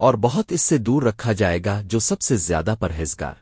اور بہت اس سے دور رکھا جائے گا جو سب سے زیادہ پرہیزگار۔